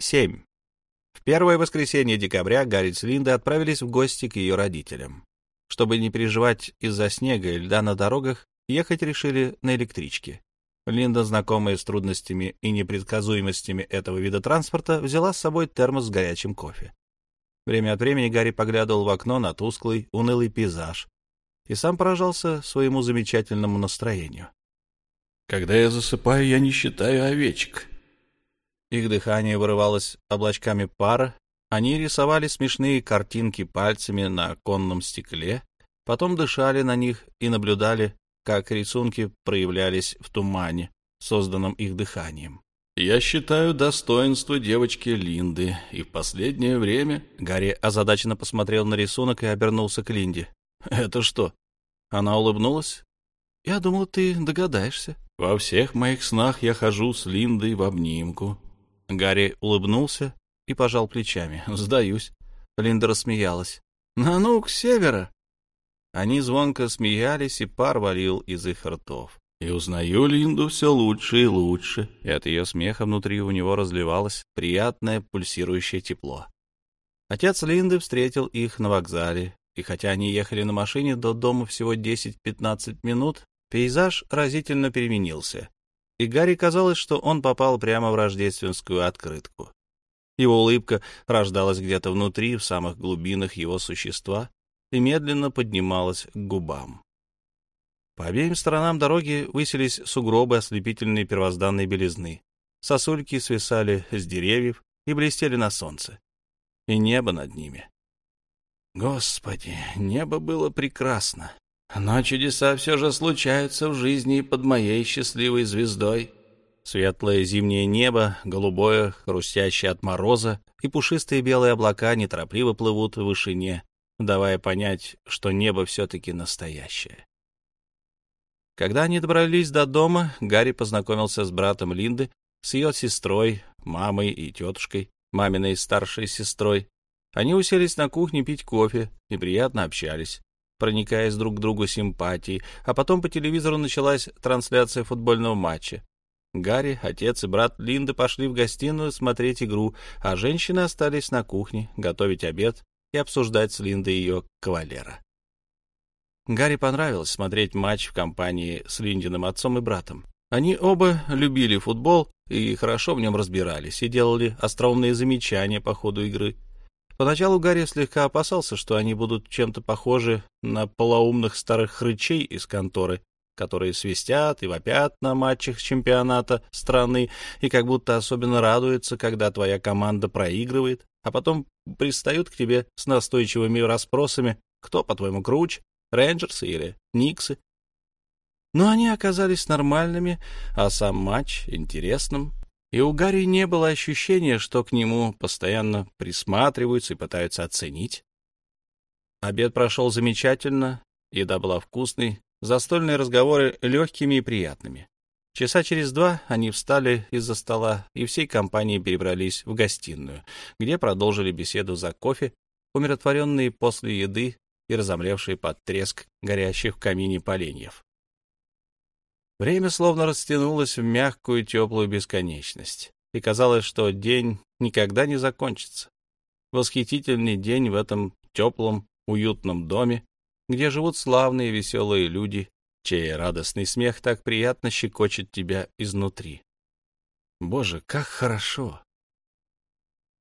7. В первое воскресенье декабря Гарри с Линдой отправились в гости к ее родителям. Чтобы не переживать из-за снега и льда на дорогах, ехать решили на электричке. Линда, знакомая с трудностями и непредсказуемостями этого вида транспорта, взяла с собой термос с горячим кофе. Время от времени Гарри поглядывал в окно на тусклый, унылый пейзаж и сам поражался своему замечательному настроению. «Когда я засыпаю, я не считаю овечек». Их дыхание вырывалось облачками пара, они рисовали смешные картинки пальцами на оконном стекле, потом дышали на них и наблюдали, как рисунки проявлялись в тумане, созданном их дыханием. «Я считаю достоинство девочки Линды, и в последнее время...» Гарри озадаченно посмотрел на рисунок и обернулся к Линде. «Это что?» Она улыбнулась. «Я думал, ты догадаешься». «Во всех моих снах я хожу с Линдой в обнимку». Гарри улыбнулся и пожал плечами. «Сдаюсь». Линда рассмеялась. «На ну, к севера!» Они звонко смеялись, и пар валил из их ртов. И узнаю Линду все лучше и лучше. И от ее смеха внутри у него разливалось приятное пульсирующее тепло. Отец Линды встретил их на вокзале, и хотя они ехали на машине до дома всего 10-15 минут, пейзаж разительно переменился. И Гарри казалось, что он попал прямо в рождественскую открытку. Его улыбка рождалась где-то внутри, в самых глубинах его существа, и медленно поднималась к губам. По обеим сторонам дороги высились сугробы ослепительной первозданной белизны. Сосульки свисали с деревьев и блестели на солнце. И небо над ними. Господи, небо было прекрасно. Но чудеса все же случаются в жизни под моей счастливой звездой. Светлое зимнее небо, голубое, хрустящее от мороза, и пушистые белые облака неторопливо плывут в вышине, давая понять, что небо все-таки настоящее. Когда они добрались до дома, Гарри познакомился с братом Линды, с ее сестрой, мамой и тетушкой, маминой старшей сестрой. Они уселись на кухне пить кофе и приятно общались, проникаясь друг к другу симпатией, а потом по телевизору началась трансляция футбольного матча. Гарри, отец и брат Линды пошли в гостиную смотреть игру, а женщины остались на кухне готовить обед и обсуждать с Линдой ее кавалера. Гарри понравилось смотреть матч в компании с Линдиным отцом и братом. Они оба любили футбол и хорошо в нем разбирались, и делали остроумные замечания по ходу игры. Поначалу Гарри слегка опасался, что они будут чем-то похожи на полоумных старых хрычей из конторы, которые свистят и вопят на матчах чемпионата страны и как будто особенно радуются, когда твоя команда проигрывает, а потом пристают к тебе с настойчивыми расспросами, кто, по-твоему, круче, Рейнджерсы или Никсы. Но они оказались нормальными, а сам матч — интересным, и у Гарри не было ощущения, что к нему постоянно присматриваются и пытаются оценить. Обед прошел замечательно, еда была вкусной, Застольные разговоры легкими и приятными. Часа через два они встали из-за стола и всей компанией перебрались в гостиную, где продолжили беседу за кофе, умиротворенные после еды и разомлевшие под треск горящих в камине поленьев. Время словно растянулось в мягкую теплую бесконечность, и казалось, что день никогда не закончится. Восхитительный день в этом теплом, уютном доме, где живут славные веселые люди, чей радостный смех так приятно щекочет тебя изнутри. Боже, как хорошо!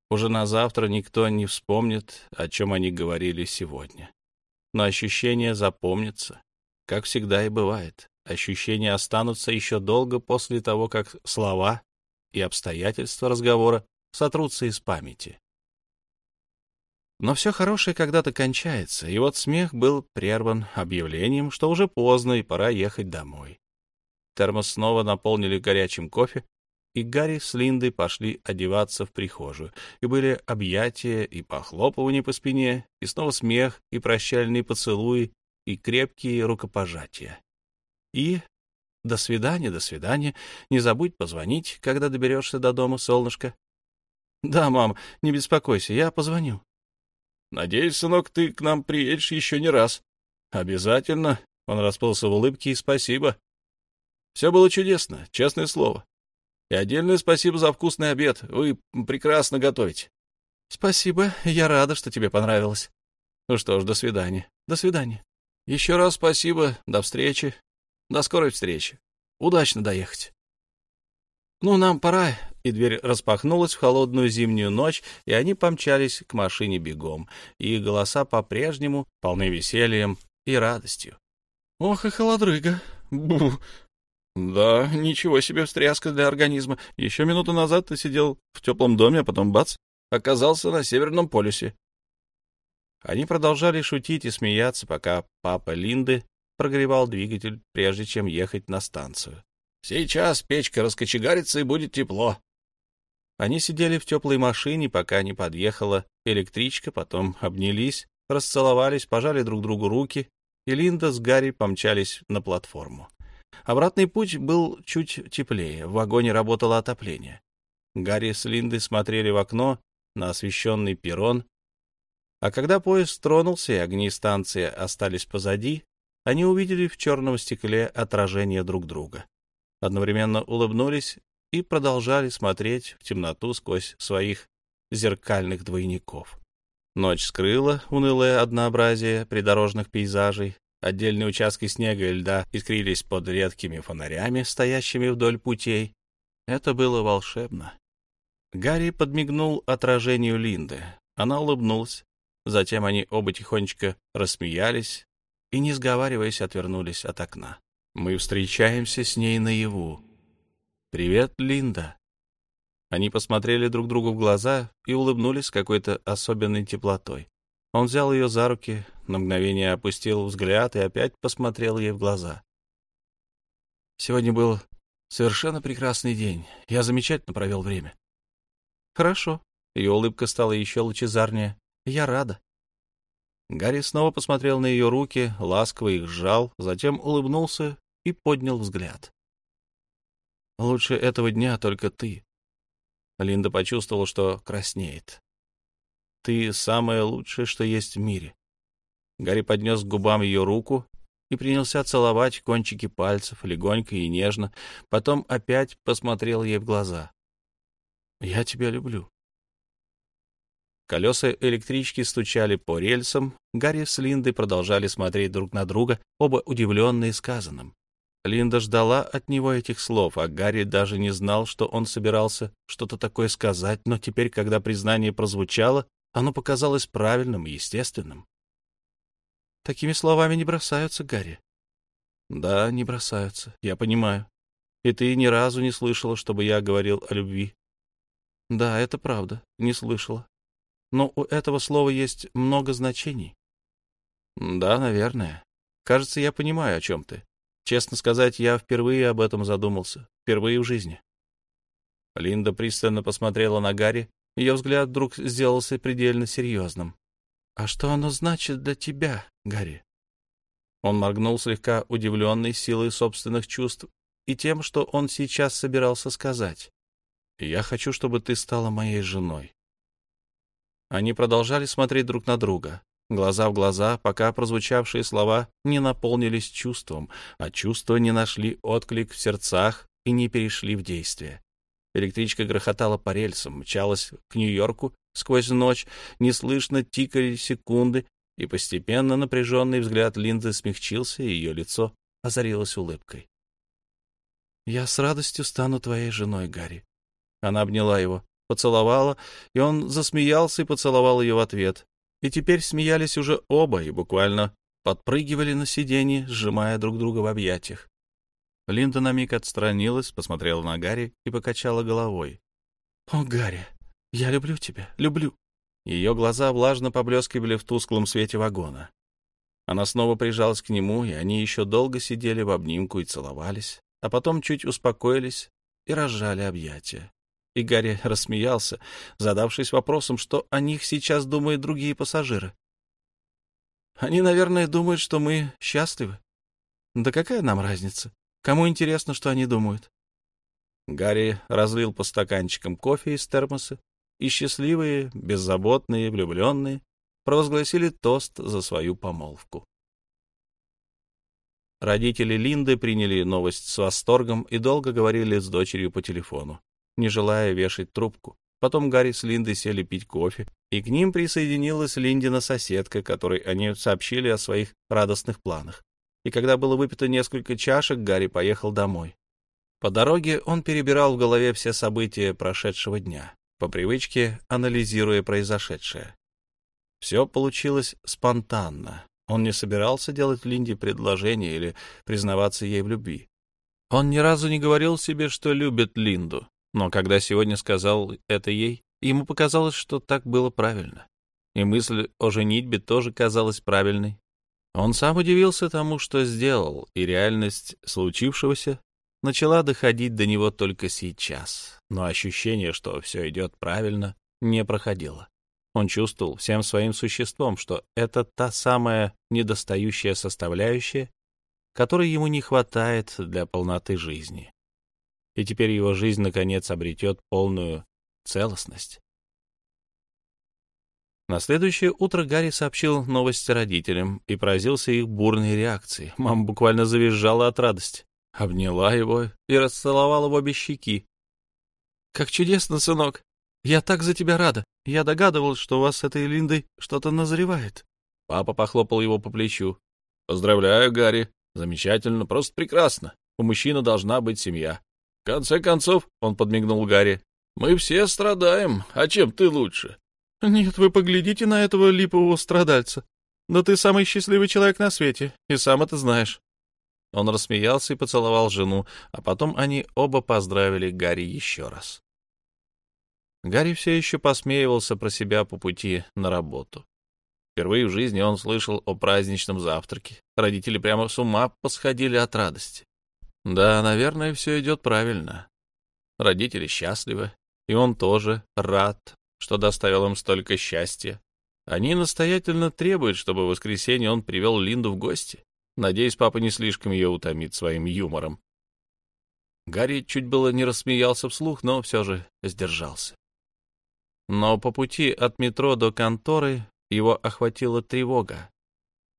Уже на завтра никто не вспомнит, о чем они говорили сегодня. Но ощущения запомнятся, как всегда и бывает. Ощущения останутся еще долго после того, как слова и обстоятельства разговора сотрутся из памяти. Но все хорошее когда-то кончается, и вот смех был прерван объявлением, что уже поздно и пора ехать домой. Термос снова наполнили горячим кофе, и Гарри с Линдой пошли одеваться в прихожую, и были объятия и похлопывания по спине, и снова смех, и прощальные поцелуи, и крепкие рукопожатия. И до свидания, до свидания. Не забудь позвонить, когда доберешься до дома, солнышко. — Да, мам, не беспокойся, я позвоню. Надеюсь, сынок, ты к нам приедешь еще не раз. Обязательно. Он расплылся в улыбке и спасибо. Все было чудесно, честное слово. И отдельное спасибо за вкусный обед. Вы прекрасно готовите. Спасибо. Я рада, что тебе понравилось. Ну что ж, до свидания. До свидания. Еще раз спасибо. До встречи. До скорой встречи. Удачно доехать. Ну, нам пора. И дверь распахнулась в холодную зимнюю ночь, и они помчались к машине бегом. И голоса по-прежнему полны весельем и радостью. Ох и холодрыга. Бу. Да, ничего себе встряска для организма. Еще минуту назад ты сидел в теплом доме, а потом бац, оказался на Северном полюсе. Они продолжали шутить и смеяться, пока папа Линды прогревал двигатель, прежде чем ехать на станцию. «Сейчас печка раскочегарится, и будет тепло». Они сидели в теплой машине, пока не подъехала электричка, потом обнялись, расцеловались, пожали друг другу руки, и Линда с Гарри помчались на платформу. Обратный путь был чуть теплее, в вагоне работало отопление. Гарри с Линдой смотрели в окно на освещенный перрон, а когда поезд тронулся и огни станции остались позади, они увидели в черном стекле отражение друг друга. Одновременно улыбнулись и продолжали смотреть в темноту сквозь своих зеркальных двойников. Ночь скрыла унылое однообразие придорожных пейзажей, Отдельные участки снега и льда искрились под редкими фонарями, стоящими вдоль путей. Это было волшебно. Гарри подмигнул отражению Линды. Она улыбнулась. Затем они оба тихонечко рассмеялись и, не сговариваясь, отвернулись от окна. Мы встречаемся с ней наяву. «Привет, Линда». Они посмотрели друг другу в глаза и улыбнулись с какой-то особенной теплотой. Он взял ее за руки, на мгновение опустил взгляд и опять посмотрел ей в глаза. «Сегодня был совершенно прекрасный день. Я замечательно провел время». «Хорошо». Ее улыбка стала еще лучезарнее. «Я рада». Гарри снова посмотрел на ее руки, ласково их сжал, затем улыбнулся и поднял взгляд. «Лучше этого дня только ты». Линда почувствовала, что краснеет. Ты самое лучшее, что есть в мире. Гарри поднес к губам ее руку и принялся целовать кончики пальцев, легонько и нежно, потом опять посмотрел ей в глаза. «Я тебя люблю». Колеса электрички стучали по рельсам, Гарри с Линдой продолжали смотреть друг на друга, оба удивленные сказанным. Линда ждала от него этих слов, а Гарри даже не знал, что он собирался что-то такое сказать, но теперь, когда признание прозвучало, оно показалось правильным и естественным. Такими словами не бросаются, Гарри. Да, не бросаются, я понимаю. И ты ни разу не слышала, чтобы я говорил о любви. Да, это правда, не слышала. Но у этого слова есть много значений. Да, наверное. Кажется, я понимаю, о чем ты. Честно сказать, я впервые об этом задумался. Впервые в жизни. Линда пристально посмотрела на Гарри, ее взгляд вдруг сделался предельно серьезным. «А что оно значит для тебя, Гарри?» Он моргнул слегка удивленный силой собственных чувств и тем, что он сейчас собирался сказать. «Я хочу, чтобы ты стала моей женой». Они продолжали смотреть друг на друга, глаза в глаза, пока прозвучавшие слова не наполнились чувством, а чувства не нашли отклик в сердцах и не перешли в действие. Электричка грохотала по рельсам, мчалась к Нью-Йорку сквозь ночь, неслышно тикали секунды, и постепенно напряженный взгляд Линды смягчился, и ее лицо озарилось улыбкой. «Я с радостью стану твоей женой, Гарри». Она обняла его, поцеловала, и он засмеялся и поцеловал ее в ответ. И теперь смеялись уже оба и буквально подпрыгивали на сиденье, сжимая друг друга в объятиях. Линда на миг отстранилась, посмотрела на Гарри и покачала головой. «О, Гарри, я люблю тебя, люблю». Ее глаза влажно поблескивали в тусклом свете вагона. Она снова прижалась к нему, и они еще долго сидели в обнимку и целовались, а потом чуть успокоились и разжали объятия. И Гарри рассмеялся, задавшись вопросом, что о них сейчас думают другие пассажиры. «Они, наверное, думают, что мы счастливы. Да какая нам разница? Кому интересно, что они думают? Гарри разлил по стаканчикам кофе из термоса, и счастливые, беззаботные, влюбленные провозгласили тост за свою помолвку. Родители Линды приняли новость с восторгом и долго говорили с дочерью по телефону, не желая вешать трубку. Потом Гарри с Линдой сели пить кофе, и к ним присоединилась Линдина соседка, которой они сообщили о своих радостных планах. И когда было выпито несколько чашек, Гарри поехал домой. По дороге он перебирал в голове все события прошедшего дня, по привычке анализируя произошедшее. Все получилось спонтанно. Он не собирался делать Линде предложение или признаваться ей в любви. Он ни разу не говорил себе, что любит Линду, но когда сегодня сказал это ей, ему показалось, что так было правильно. И мысль о женитьбе тоже казалась правильной. Он сам удивился тому, что сделал, и реальность случившегося начала доходить до него только сейчас. Но ощущение, что все идет правильно, не проходило. Он чувствовал всем своим существом, что это та самая недостающая составляющая, которой ему не хватает для полноты жизни и теперь его жизнь, наконец, обретет полную целостность. На следующее утро Гарри сообщил новости родителям и поразился их бурной реакцией. Мама буквально завизжала от радости, обняла его и расцеловала в обе щеки. — Как чудесно, сынок! Я так за тебя рада! Я догадывалась, что у вас с этой Линдой что-то назревает. Папа похлопал его по плечу. — Поздравляю, Гарри. Замечательно, просто прекрасно. У мужчины должна быть семья конце концов, — он подмигнул Гарри, — мы все страдаем, а чем ты лучше? — Нет, вы поглядите на этого липового страдальца. Да ты самый счастливый человек на свете, и сам это знаешь. Он рассмеялся и поцеловал жену, а потом они оба поздравили Гарри еще раз. Гарри все еще посмеивался про себя по пути на работу. Впервые в жизни он слышал о праздничном завтраке. Родители прямо с ума посходили от радости. Да, наверное, все идет правильно. Родители счастливы, и он тоже рад, что доставил им столько счастья. Они настоятельно требуют, чтобы в воскресенье он привел Линду в гости. Надеюсь, папа не слишком ее утомит своим юмором. Гарри чуть было не рассмеялся вслух, но все же сдержался. Но по пути от метро до конторы его охватила тревога.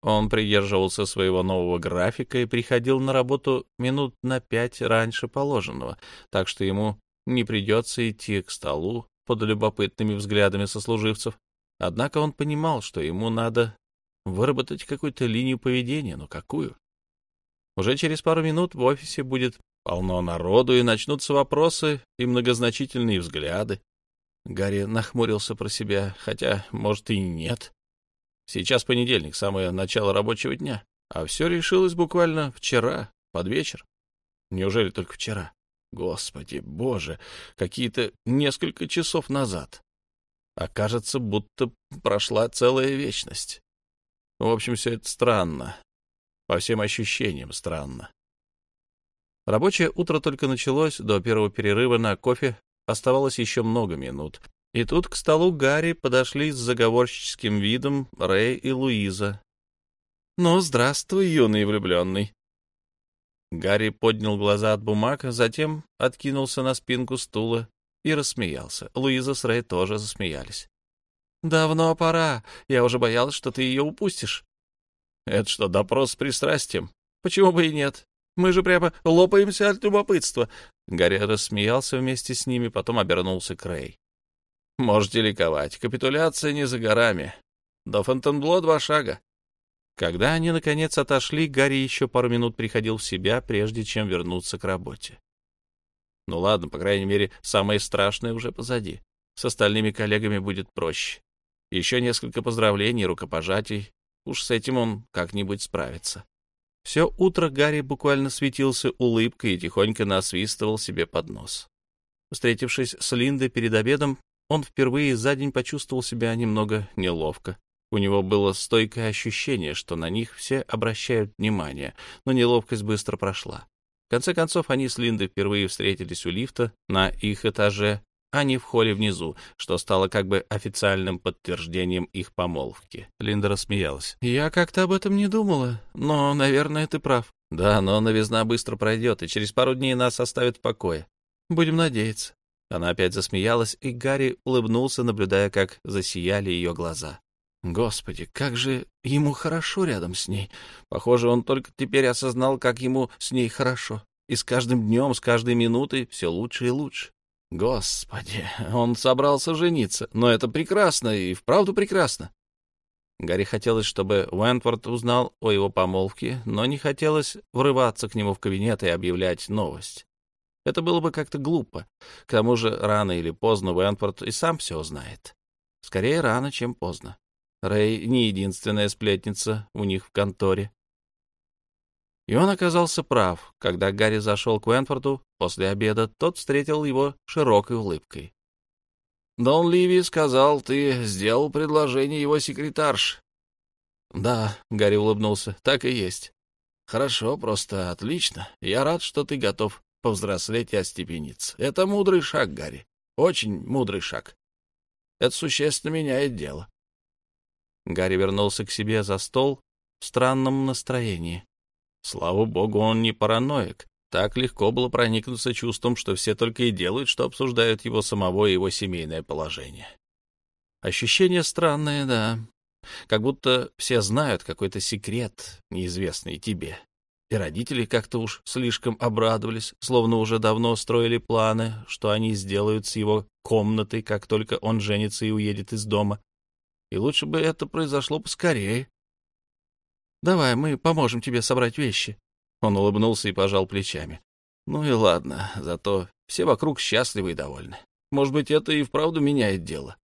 Он придерживался своего нового графика и приходил на работу минут на пять раньше положенного, так что ему не придется идти к столу под любопытными взглядами сослуживцев. Однако он понимал, что ему надо выработать какую-то линию поведения, но какую? Уже через пару минут в офисе будет полно народу, и начнутся вопросы и многозначительные взгляды. Гарри нахмурился про себя, хотя, может, и нет. Сейчас понедельник, самое начало рабочего дня. А все решилось буквально вчера, под вечер. Неужели только вчера? Господи, боже, какие-то несколько часов назад. Окажется, будто прошла целая вечность. В общем, все это странно. По всем ощущениям странно. Рабочее утро только началось, до первого перерыва на кофе оставалось еще много минут. И тут к столу Гарри подошли с заговорщическим видом Рэй и Луиза. «Ну, здравствуй, юный влюбленный». Гарри поднял глаза от бумаг, затем откинулся на спинку стула и рассмеялся. Луиза с Рэй тоже засмеялись. «Давно пора. Я уже боялась, что ты ее упустишь». «Это что, допрос с пристрастием? Почему бы и нет? Мы же прямо лопаемся от любопытства». Гарри рассмеялся вместе с ними, потом обернулся к Рэй. Можете ликовать. Капитуляция не за горами. До Фонтенбло два шага. Когда они, наконец, отошли, Гарри еще пару минут приходил в себя, прежде чем вернуться к работе. Ну ладно, по крайней мере, самое страшное уже позади. С остальными коллегами будет проще. Еще несколько поздравлений, рукопожатий. Уж с этим он как-нибудь справится. Все утро Гарри буквально светился улыбкой и тихонько насвистывал себе под нос. Встретившись с Линдой перед обедом, он впервые за день почувствовал себя немного неловко. У него было стойкое ощущение, что на них все обращают внимание, но неловкость быстро прошла. В конце концов, они с Линдой впервые встретились у лифта на их этаже, а не в холле внизу, что стало как бы официальным подтверждением их помолвки. Линда рассмеялась. «Я как-то об этом не думала, но, наверное, ты прав». «Да, но новизна быстро пройдет, и через пару дней нас оставят в покое. Будем надеяться». Она опять засмеялась, и Гарри улыбнулся, наблюдая, как засияли ее глаза. Господи, как же ему хорошо рядом с ней. Похоже, он только теперь осознал, как ему с ней хорошо. И с каждым днем, с каждой минутой все лучше и лучше. Господи, он собрался жениться. Но это прекрасно и вправду прекрасно. Гарри хотелось, чтобы Уэнтворд узнал о его помолвке, но не хотелось врываться к нему в кабинет и объявлять новость. Это было бы как-то глупо. К тому же рано или поздно Уэнтворд и сам все узнает. Скорее рано, чем поздно. Рэй не единственная сплетница у них в конторе. И он оказался прав. Когда Гарри зашел к Уэнфорду после обеда, тот встретил его широкой улыбкой. «Дон Ливи сказал, ты сделал предложение его секретарш». «Да», — Гарри улыбнулся, — «так и есть». «Хорошо, просто отлично. Я рад, что ты готов повзрослеть и остепениться. Это мудрый шаг, Гарри. Очень мудрый шаг. Это существенно меняет дело. Гарри вернулся к себе за стол в странном настроении. Слава богу, он не параноик. Так легко было проникнуться чувством, что все только и делают, что обсуждают его самого и его семейное положение. Ощущение странное, да. Как будто все знают какой-то секрет, неизвестный тебе. И родители как-то уж слишком обрадовались, словно уже давно строили планы, что они сделают с его комнатой, как только он женится и уедет из дома. И лучше бы это произошло поскорее. «Давай, мы поможем тебе собрать вещи». Он улыбнулся и пожал плечами. «Ну и ладно, зато все вокруг счастливы и довольны. Может быть, это и вправду меняет дело».